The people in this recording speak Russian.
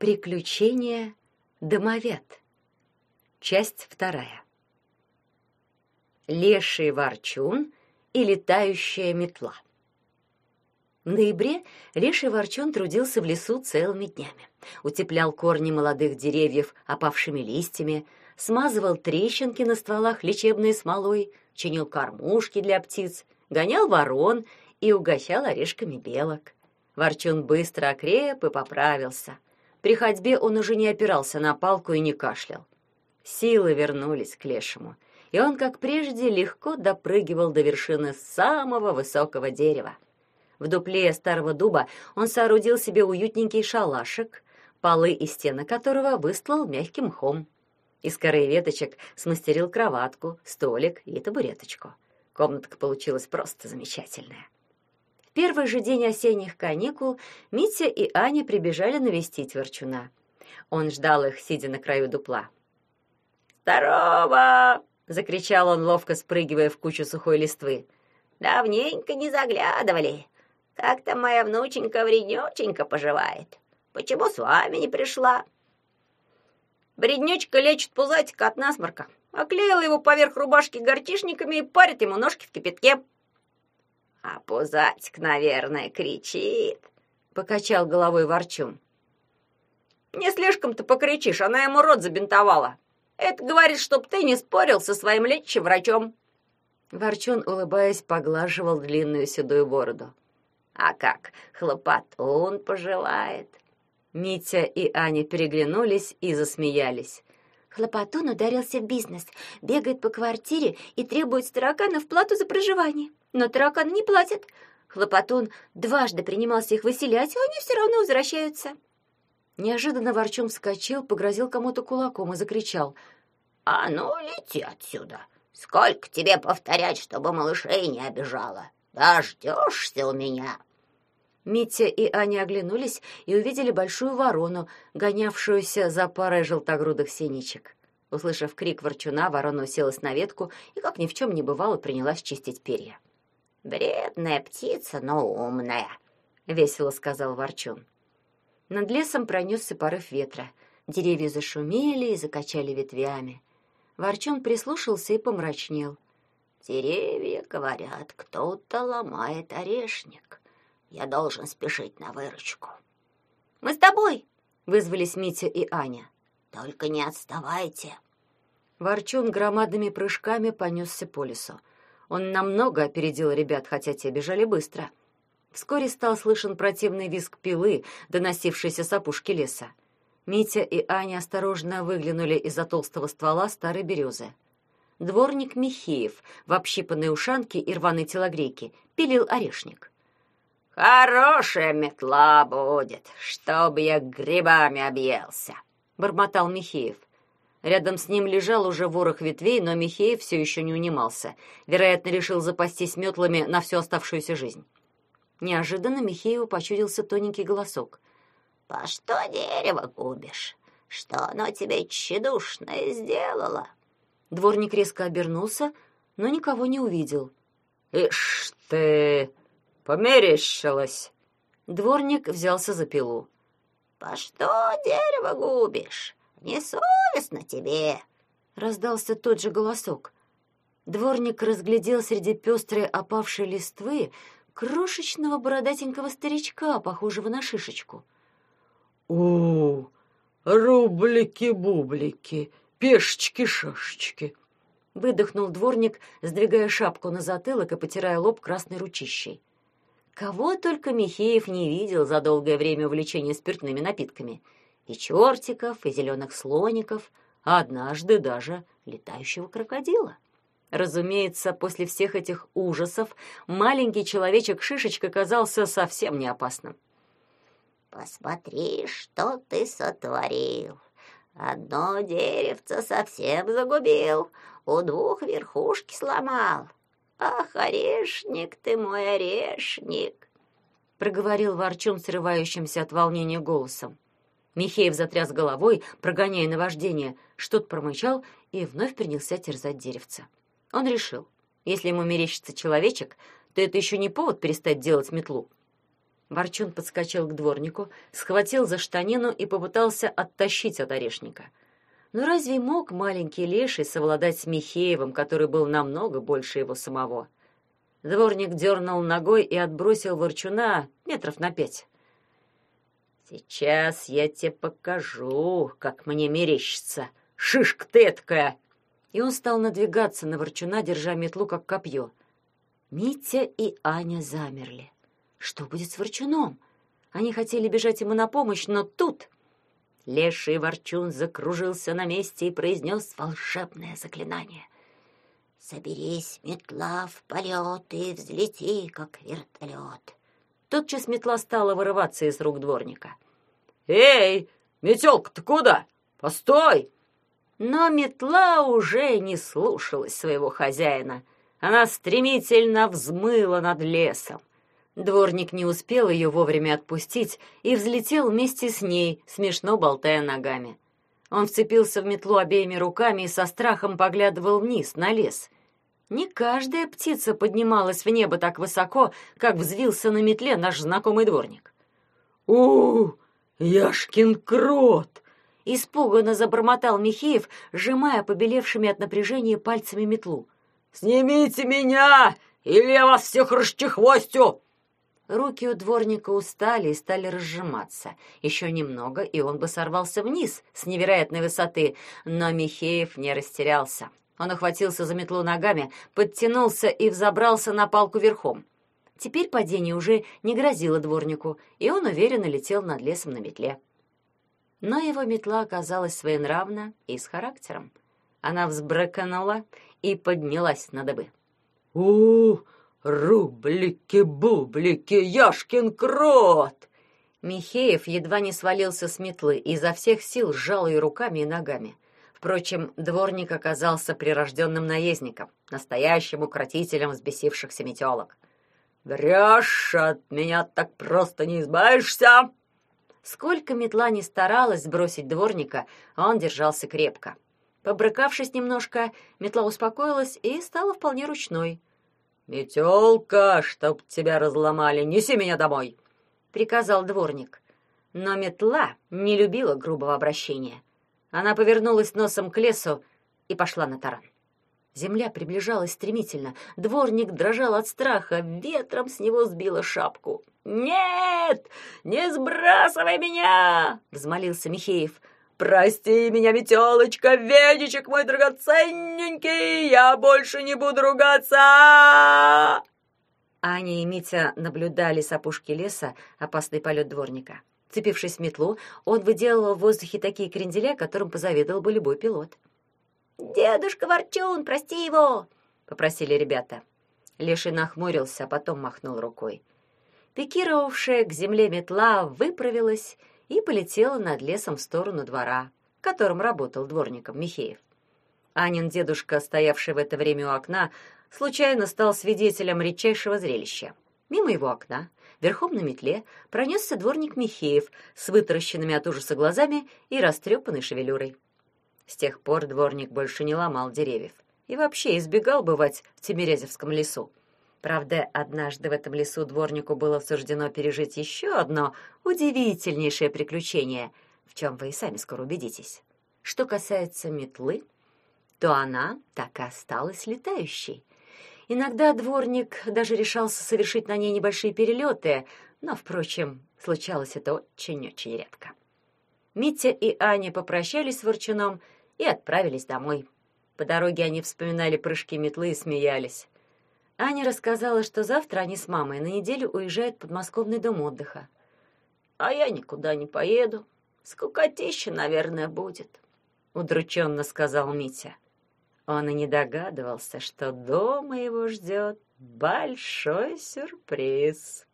Приключения домовед. Часть вторая. Леший ворчун и летающая метла. В ноябре леший ворчун трудился в лесу целыми днями. Утеплял корни молодых деревьев опавшими листьями, смазывал трещинки на стволах лечебной смолой, чинил кормушки для птиц, гонял ворон и угощал орешками белок. Ворчун быстро окреп и поправился — при ходьбе он уже не опирался на палку и не кашлял. Силы вернулись к лешему, и он, как прежде, легко допрыгивал до вершины самого высокого дерева. В дупле старого дуба он соорудил себе уютненький шалашик, полы и стены которого выстлал мягким мхом. Из коры веточек смастерил кроватку, столик и табуреточку. Комнатка получилась просто замечательная первый же день осенних каникул Митя и Аня прибежали навестить Ворчуна. Он ждал их, сидя на краю дупла. «Здорово!» — закричал он, ловко спрыгивая в кучу сухой листвы. «Давненько не заглядывали. Как то моя внученька вреднюченька поживает? Почему с вами не пришла?» Вреднючка лечит пузатика от насморка. Оклеила его поверх рубашки гортишниками и парит ему ножки в кипятке. А пузатик, наверное, кричит, покачал головой Ворчун. Не слишком-то покричишь, она ему рот забинтовала. Это говорит, чтоб ты не спорил со своим лечащим врачом. Ворчун, улыбаясь, поглаживал длинную седую бороду. А как хлопотун пожелает. Митя и Аня переглянулись и засмеялись. Хлопотун ударился в бизнес, бегает по квартире и требует с тараканов плату за проживание. Но тараканы не платят. Хлопотун дважды принимался их выселять, а они все равно возвращаются. Неожиданно Ворчун вскочил, погрозил кому-то кулаком и закричал. «А ну, лети отсюда! Сколько тебе повторять, чтобы малышей не обижала? Дождешься у меня!» Митя и Аня оглянулись и увидели большую ворону, гонявшуюся за парой желтогрудых синичек. Услышав крик ворчуна, ворона уселась на ветку и, как ни в чем не бывало, принялась чистить перья. «Бредная птица, но умная», — весело сказал ворчун. Над лесом пронесся порыв ветра. Деревья зашумели и закачали ветвями. Ворчун прислушался и помрачнел. «Деревья, говорят, кто-то ломает орешник. Я должен спешить на выручку. Мы с тобой, вызвались Митя и Аня. Только не отставайте. Ворчун громадными прыжками понесся по лесу. Он намного опередил ребят, хотя те бежали быстро. Вскоре стал слышен противный визг пилы, доносившийся с опушки леса. Митя и Аня осторожно выглянули из-за толстого ствола старой березы. Дворник Михеев в общипанной ушанке и рваной телогрейке пилил орешник. Хорошая метла будет, чтобы я грибами объелся, бормотал Михеев. Рядом с ним лежал уже ворох ветвей, но Михеев все еще не унимался. Вероятно, решил запастись метлами на всю оставшуюся жизнь. Неожиданно Михееву почудился тоненький голосок. «По что дерево губишь? Что оно тебе тщедушное сделало?» Дворник резко обернулся, но никого не увидел. «Ишь ты!» Померещилось. Дворник взялся за пилу. По что дерево губишь? Несовестно тебе, раздался тот же голосок. Дворник разглядел среди пестрой опавшей листвы крошечного бородатенького старичка, похожего на шишечку. У, рублики-бублики, пешечки-шашечки, выдохнул дворник, сдвигая шапку на затылок и потирая лоб красной ручищей. Кого только Михеев не видел за долгое время увлечения спиртными напитками. И чертиков, и зеленых слоников, а однажды даже летающего крокодила. Разумеется, после всех этих ужасов маленький человечек-шишечка казался совсем не опасным. «Посмотри, что ты сотворил! Одно деревце совсем загубил, у двух верхушки сломал, «Ах, орешник ты мой, орешник!» проговорил ворчун срывающимся от волнения голосом. Михеев затряс головой, прогоняя наваждение, что-то промычал и вновь принялся терзать деревце. Он решил, если ему мерещится человечек, то это еще не повод перестать делать метлу. Ворчун подскочил к дворнику, схватил за штанину и попытался оттащить от орешника. Но разве мог маленький леший совладать с Михеевым, который был намного больше его самого? Дворник дернул ногой и отбросил ворчуна метров на пять. «Сейчас я тебе покажу, как мне мерещится. Шишка ты эткая!» И он стал надвигаться на ворчуна, держа метлу как копье. Митя и Аня замерли. Что будет с ворчуном? Они хотели бежать ему на помощь, но тут... Леший ворчун закружился на месте и произнес волшебное заклинание. «Соберись, метла, в полет и взлети, как вертолет». Тотчас метла стала вырываться из рук дворника. «Эй, метелка-то куда? Постой!» Но метла уже не слушалась своего хозяина. Она стремительно взмыла над лесом. Дворник не успел ее вовремя отпустить и взлетел вместе с ней, смешно болтая ногами. Он вцепился в метлу обеими руками и со страхом поглядывал вниз, на лес. Не каждая птица поднималась в небо так высоко, как взвился на метле наш знакомый дворник. «У, Яшкин крот!» Испуганно забормотал Михеев, сжимая побелевшими от напряжения пальцами метлу. «Снимите меня, или я вас всех расчехвостю!» Руки у дворника устали и стали разжиматься. Еще немного, и он бы сорвался вниз с невероятной высоты, но Михеев не растерялся. Он охватился за метлу ногами, подтянулся и взобрался на палку верхом. Теперь падение уже не грозило дворнику, и он уверенно летел над лесом на метле. Но его метла оказалась своенравна и с характером. Она взбрыканула и поднялась на дыбы. у Рублики-бублики, Яшкин крот!» Михеев едва не свалился с метлы и изо всех сил сжал ее руками и ногами. Впрочем, дворник оказался прирожденным наездником, настоящим укротителем взбесившихся метелок. «Врешь, от меня так просто не избавишься!» Сколько метла не старалась сбросить дворника, он держался крепко. Побрыкавшись немножко, метла успокоилась и стала вполне ручной. «Метелка, чтоб тебя разломали, неси меня домой!» — приказал дворник. Но метла не любила грубого обращения. Она повернулась носом к лесу и пошла на таран. Земля приближалась стремительно. Дворник дрожал от страха, ветром с него сбила шапку. «Нет! Не сбрасывай меня!» — взмолился Михеев. «Прости меня, метелочка, ведичек мой драгоценненький, я больше не буду ругаться!» Аня и Митя наблюдали с опушки леса опасный полет дворника. Цепившись в метлу, он выделывал в воздухе такие кренделя, которым позавидовал бы любой пилот. «Дедушка Ворчун, прости его!» — попросили ребята. Леший нахмурился, а потом махнул рукой. Пикировавшая к земле метла выправилась и полетела над лесом в сторону двора, в котором работал дворником Михеев. Анин дедушка, стоявший в это время у окна, случайно стал свидетелем редчайшего зрелища. Мимо его окна, верхом на метле, пронесся дворник Михеев с вытаращенными от ужаса глазами и растрепанной шевелюрой. С тех пор дворник больше не ломал деревьев и вообще избегал бывать в Тимирязевском лесу. Правда, однажды в этом лесу дворнику было суждено пережить еще одно удивительнейшее приключение, в чем вы и сами скоро убедитесь. Что касается метлы, то она так и осталась летающей. Иногда дворник даже решался совершить на ней небольшие перелеты, но, впрочем, случалось это очень-очень редко. Митя и Аня попрощались с Ворчуном и отправились домой. По дороге они вспоминали прыжки метлы и смеялись. Аня рассказала, что завтра они с мамой на неделю уезжают в подмосковный дом отдыха. «А я никуда не поеду. Скукотища, наверное, будет», — удрученно сказал Митя. Он и не догадывался, что дома его ждет большой сюрприз.